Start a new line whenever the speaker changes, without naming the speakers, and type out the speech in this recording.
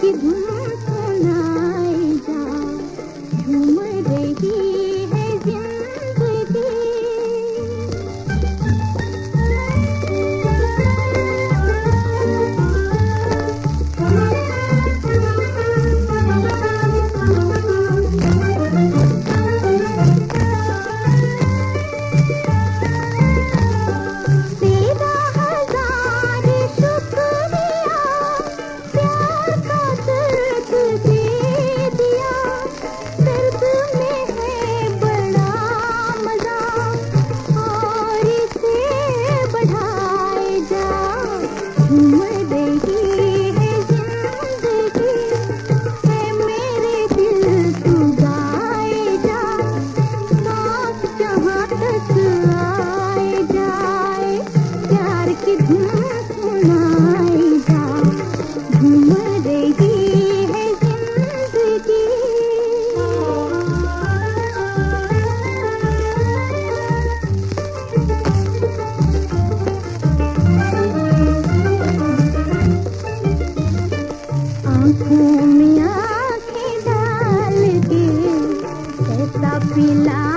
की धुन सुनाए तो जा। झूम रही आँखों में आँखें डाल के कैसा पिला